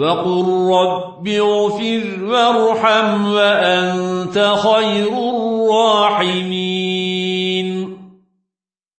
وقل رب اغفر وارحم وأنت خير الراحمين